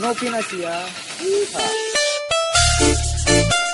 No Pinasya. Yeehaw. Ah. Ah.